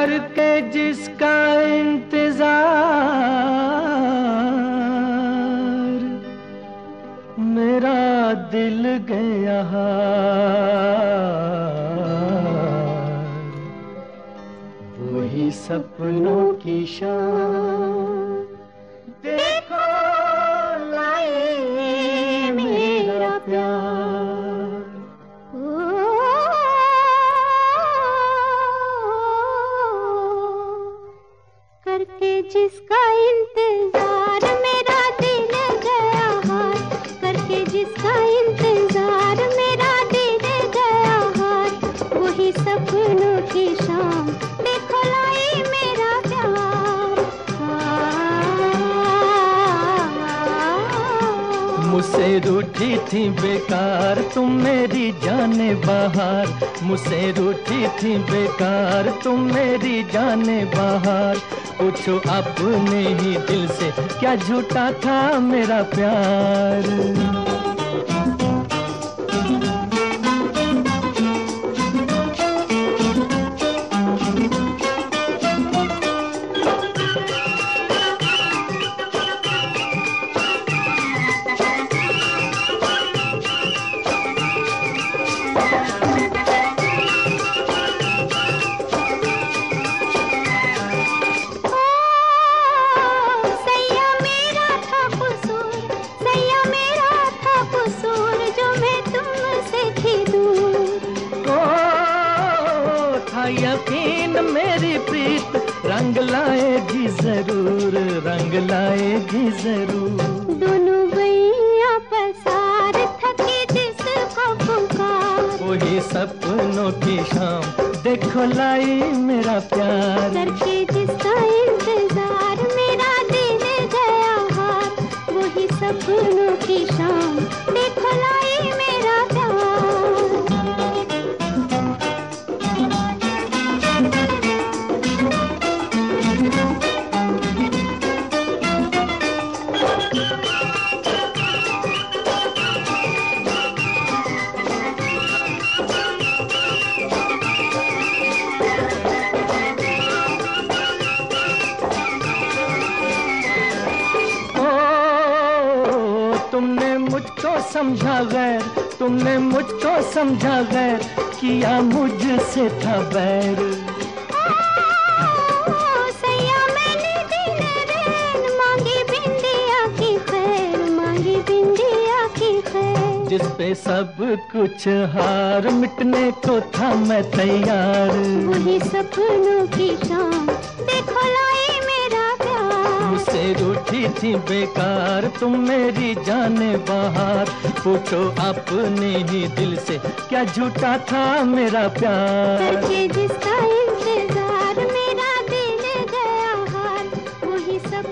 करके जिसका इंतज़ार मेरा दिल गया वही सपनों की शान करके जिसका इंतज़ार मेरा दिल गया हार करके जिसका मुझसे रूठी थी बेकार, तुम मेरी जाने बाहर। मुझसे रूठी थी बेकार, तुम मेरी जाने बाहर। पूछो अपने ही दिल से, क्या झूठा था मेरा प्यार? यकीन मेरी प्रीत रंग लाएगी ज़रूर रंग लाएगी ज़रूर। दोनों गैया पसार थके जिसको पुकार। वही सपनों की शाम देखो लाई मेरा प्यार। मुझको समझा गैर तुमने मुझको समझा गैर किया मुझसे था बैर सैया मैंने दिन रैन मांगी बिंदिया की खैर मांगी की खैर। जिस पे सब कुछ हार मिटने को था मैं तैयार। वही सपनों की शाम देखो मेरा प्यार उठी थी बेकार। तुम मेरी जान बाहर। पूछो अपने ही दिल से, क्या झूठा था मेरा प्यार? जिसका इंतज़ार, मेरा दिल गया हार। वही लाई